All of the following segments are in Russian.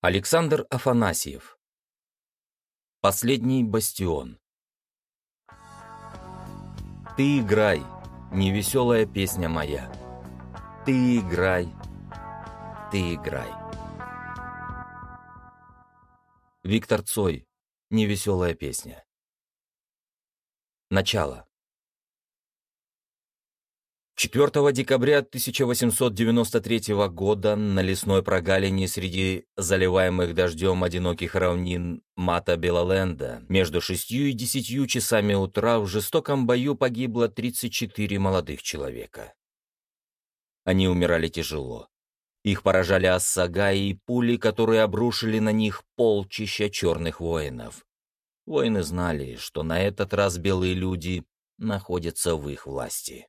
Александр Афанасьев. Последний бастион. Ты играй, невеселая песня моя. Ты играй, ты играй. Виктор Цой. Невеселая песня. Начало. 4 декабря 1893 года на лесной прогалине среди заливаемых дождем одиноких равнин Мата Белоленда между шестью и десятью часами утра в жестоком бою погибло 34 молодых человека. Они умирали тяжело. Их поражали осага и пули, которые обрушили на них полчища черных воинов. Воины знали, что на этот раз белые люди находятся в их власти.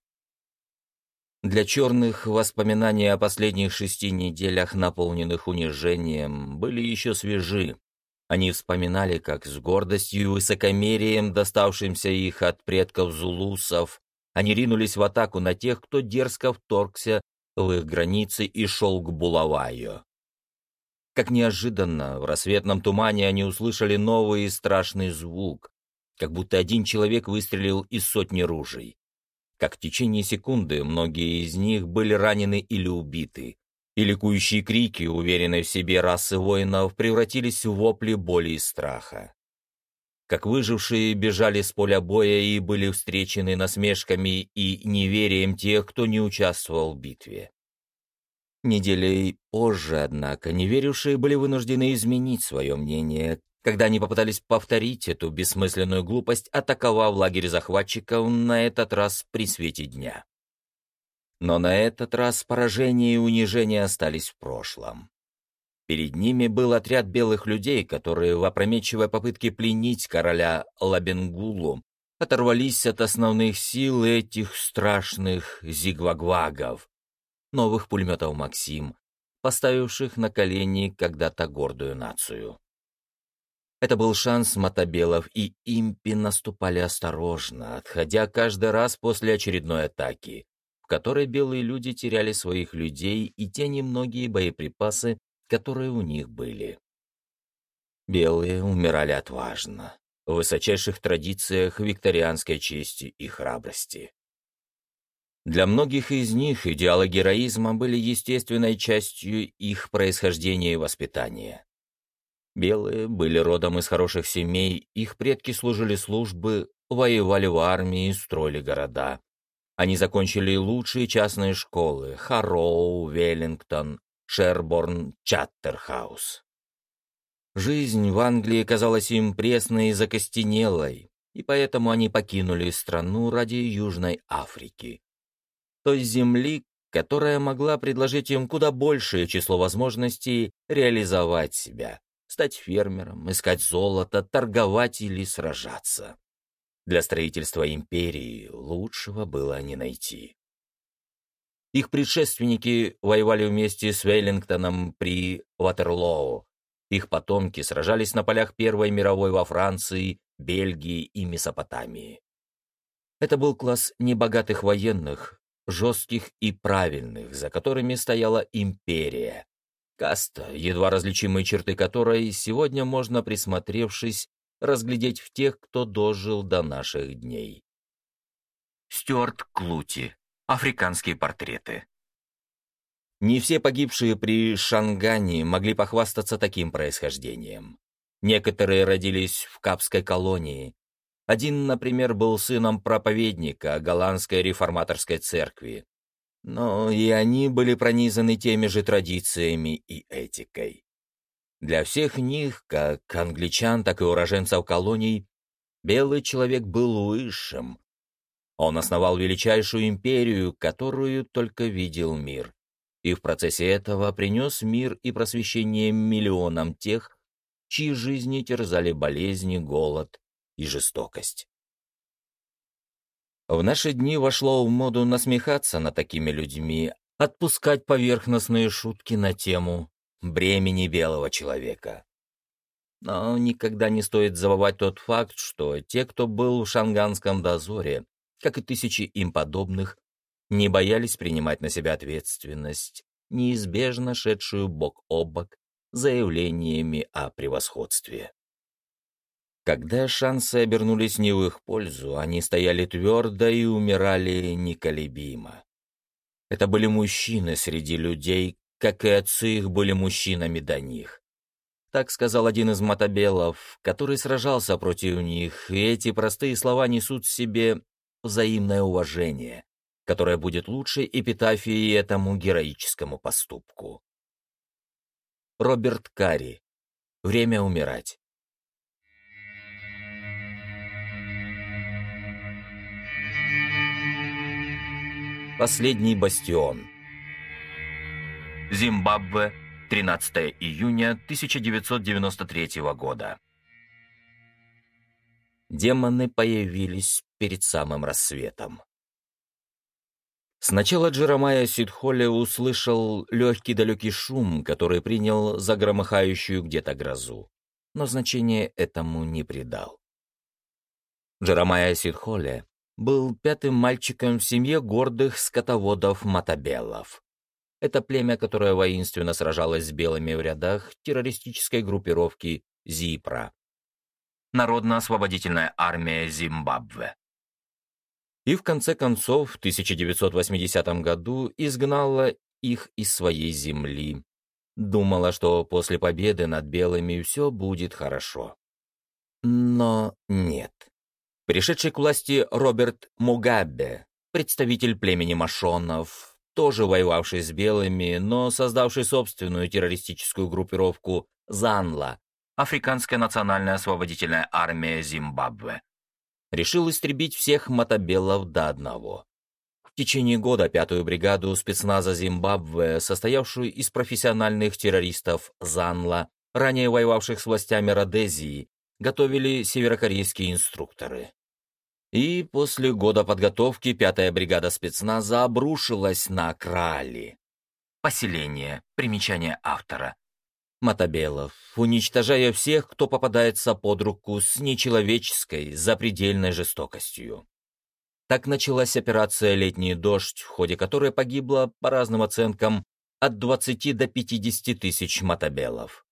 Для черных воспоминания о последних шести неделях, наполненных унижением, были еще свежи. Они вспоминали, как с гордостью и высокомерием, доставшимся их от предков зулусов, они ринулись в атаку на тех, кто дерзко вторгся в их границы и шел к Булаваю. Как неожиданно, в рассветном тумане они услышали новый и страшный звук, как будто один человек выстрелил из сотни ружей как в течение секунды многие из них были ранены или убиты, и ликующие крики, уверенной в себе расы воинов, превратились в вопли боли и страха. Как выжившие бежали с поля боя и были встречены насмешками и неверием тех, кто не участвовал в битве. Неделей позже, однако, неверившие были вынуждены изменить свое мнение, когда они попытались повторить эту бессмысленную глупость, атаковав лагерь захватчиков на этот раз при свете дня. Но на этот раз поражение и унижение остались в прошлом. Перед ними был отряд белых людей, которые в опрометчивой попытке пленить короля Лабенгулу оторвались от основных сил этих страшных зигвагвагов, новых пулеметов «Максим», поставивших на колени когда-то гордую нацию. Это был шанс мотобелов, и импи наступали осторожно, отходя каждый раз после очередной атаки, в которой белые люди теряли своих людей и те немногие боеприпасы, которые у них были. Белые умирали отважно, в высочайших традициях викторианской чести и храбрости. Для многих из них идеалы героизма были естественной частью их происхождения и воспитания. Белые были родом из хороших семей, их предки служили службы, воевали в армии строили города. Они закончили лучшие частные школы – Харроу, Веллингтон, Шерборн, Чаттерхаус. Жизнь в Англии казалась им пресной и закостенелой, и поэтому они покинули страну ради Южной Африки. Той земли, которая могла предложить им куда большее число возможностей реализовать себя стать фермером, искать золото, торговать или сражаться. Для строительства империи лучшего было не найти. Их предшественники воевали вместе с Веллингтоном при Ватерлоу. Их потомки сражались на полях Первой мировой во Франции, Бельгии и Месопотамии. Это был класс небогатых военных, жестких и правильных, за которыми стояла империя, Каста, едва различимые черты которой сегодня можно, присмотревшись, разглядеть в тех, кто дожил до наших дней. Стюарт Клути. Африканские портреты. Не все погибшие при Шангане могли похвастаться таким происхождением. Некоторые родились в Капской колонии. Один, например, был сыном проповедника голландской реформаторской церкви, но и они были пронизаны теми же традициями и этикой. Для всех них, как англичан, так и уроженцев колоний, белый человек был высшим. Он основал величайшую империю, которую только видел мир, и в процессе этого принес мир и просвещение миллионам тех, чьи жизни терзали болезни, голод и жестокость. В наши дни вошло в моду насмехаться над такими людьми, отпускать поверхностные шутки на тему бремени белого человека. Но никогда не стоит забывать тот факт, что те, кто был в шанганском дозоре, как и тысячи им подобных, не боялись принимать на себя ответственность, неизбежно шедшую бок о бок заявлениями о превосходстве. Когда шансы обернулись не в их пользу, они стояли твердо и умирали неколебимо. Это были мужчины среди людей, как и отцы их были мужчинами до них. Так сказал один из мотобелов, который сражался против них, и эти простые слова несут в себе взаимное уважение, которое будет лучшей эпитафией этому героическому поступку. Роберт Карри. Время умирать. Последний бастион. Зимбабве, 13 июня 1993 года. Демоны появились перед самым рассветом. Сначала Джеромая Сидхоле услышал легкий далекий шум, который принял за громыхающую где-то грозу, но значения этому не придал. Джеромая Сидхоле был пятым мальчиком в семье гордых скотоводов-мотобеллов. Это племя, которое воинственно сражалось с белыми в рядах террористической группировки ЗИПРА. Народно-освободительная армия Зимбабве. И в конце концов, в 1980 году изгнала их из своей земли. Думала, что после победы над белыми все будет хорошо. Но нет. Пришедший к власти Роберт Мугабе, представитель племени Машонов, тоже воевавший с белыми, но создавший собственную террористическую группировку «Занла» — Африканская национальная освободительная армия Зимбабве. Решил истребить всех мотобелов до одного. В течение года пятую бригаду спецназа Зимбабве, состоявшую из профессиональных террористов «Занла», ранее воевавших с властями Родезии, готовили северокорейские инструкторы. И после года подготовки пятая бригада спецназа обрушилась на Крали. Поселение. Примечание автора. Мотобелов, уничтожая всех, кто попадается под руку с нечеловеческой, запредельной жестокостью. Так началась операция «Летний дождь», в ходе которой погибло, по разным оценкам, от 20 до 50 тысяч мотобелов.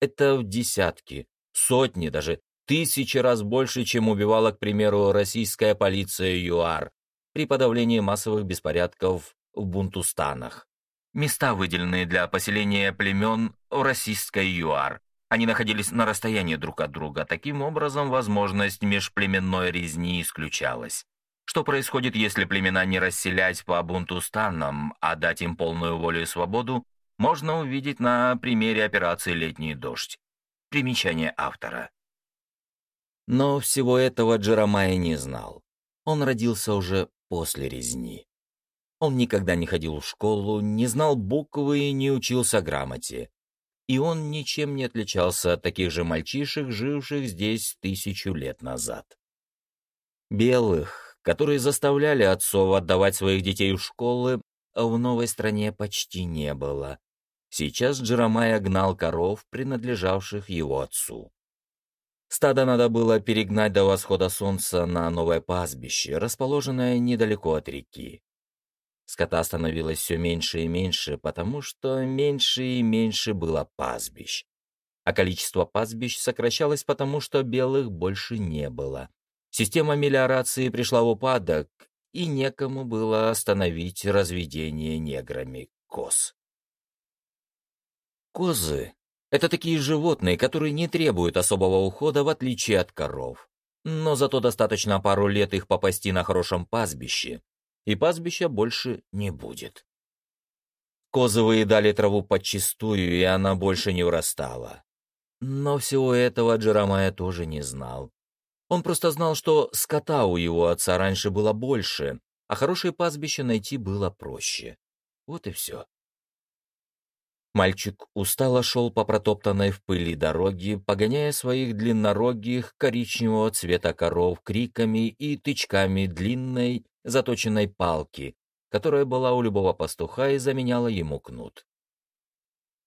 Это в десятки, сотни, даже тысячи раз больше, чем убивала, к примеру, российская полиция ЮАР при подавлении массовых беспорядков в Бунтустанах. Места, выделенные для поселения племен в российской ЮАР. Они находились на расстоянии друг от друга. Таким образом, возможность межплеменной резни исключалась. Что происходит, если племена не расселять по Бунтустанам, а дать им полную волю и свободу, можно увидеть на примере операции «Летний дождь». Примечание автора. Но всего этого Джеромай не знал. Он родился уже после резни. Он никогда не ходил в школу, не знал буквы и не учился грамоте. И он ничем не отличался от таких же мальчишек, живших здесь тысячу лет назад. Белых, которые заставляли отцов отдавать своих детей в школы, в новой стране почти не было. Сейчас Джеромай гнал коров, принадлежавших его отцу. Стадо надо было перегнать до восхода солнца на новое пастбище, расположенное недалеко от реки. Скота становилось все меньше и меньше, потому что меньше и меньше было пастбищ. А количество пастбищ сокращалось, потому что белых больше не было. Система мелиорации пришла в упадок, и некому было остановить разведение неграми коз. Козы это такие животные, которые не требуют особого ухода, в отличие от коров. Но зато достаточно пару лет их попасти на хорошем пастбище, и пастбища больше не будет. Козы выедали траву подчистую, и она больше не урастала. Но всего этого Джеромая тоже не знал. Он просто знал, что скота у его отца раньше было больше, а хорошее пастбище найти было проще. Вот и все. Мальчик устало шел по протоптанной в пыли дороге, погоняя своих длиннорогих коричневого цвета коров криками и тычками длинной заточенной палки, которая была у любого пастуха и заменяла ему кнут.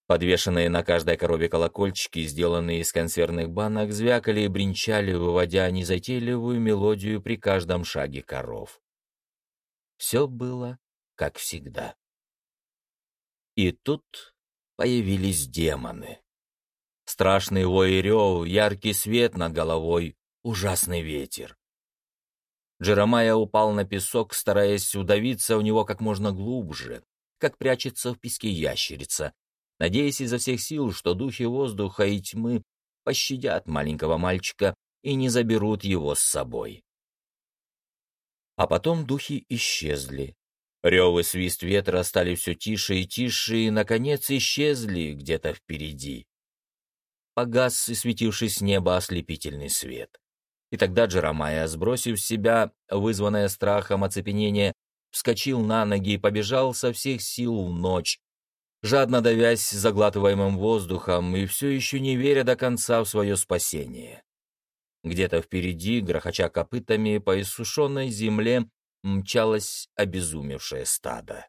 Подвешенные на каждой корове колокольчики, сделанные из консервных банок, звякали и бренчали, выводя незатейливую мелодию при каждом шаге коров. Все было как всегда. И тут появились демоны. Страшный вой и рев, яркий свет над головой, ужасный ветер. Джеромая упал на песок, стараясь удавиться в него как можно глубже, как прячется в песке ящерица, надеясь изо всех сил, что духи воздуха и тьмы пощадят маленького мальчика и не заберут его с собой. А потом духи исчезли. Рев и свист ветра стали все тише и тише, и, наконец, исчезли где-то впереди. Погас и светивший с неба ослепительный свет. И тогда Джеромая, сбросив себя вызванное страхом оцепенение, вскочил на ноги и побежал со всех сил в ночь, жадно давясь заглатываемым воздухом и все еще не веря до конца в свое спасение. Где-то впереди, грохоча копытами по иссушенной земле, мчалось обезумевшее стадо.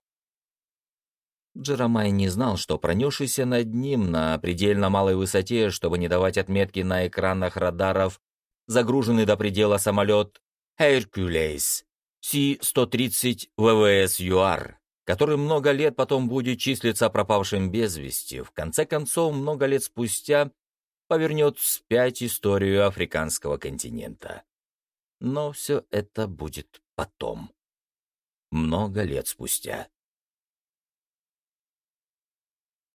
Джеромай не знал, что пронесшийся над ним на предельно малой высоте, чтобы не давать отметки на экранах радаров, загруженный до предела самолет «Hercules» Си-130 ВВС ЮАР, который много лет потом будет числиться пропавшим без вести, в конце концов, много лет спустя повернет вспять историю африканского континента. Но все это будет потом. Много лет спустя.